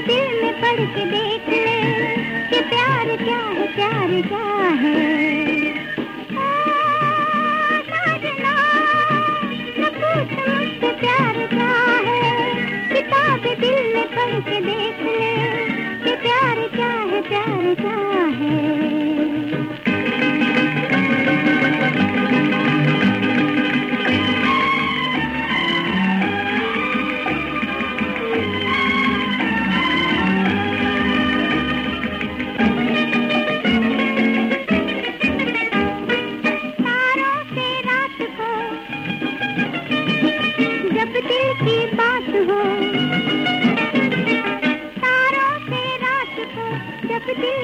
पढ़ के देख ले कि प्यार क्या है प्यार क्या है।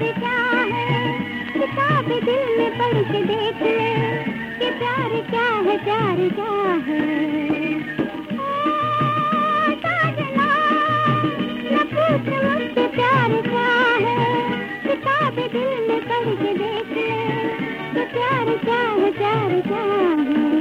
प्यार क्या है? किताब दिल में पढ़ के देख ले कि प्यार क्या है, प्यार क्या है। दिल में पढ़ के देख ले कि प्यार क्या है, प्यार क्या है।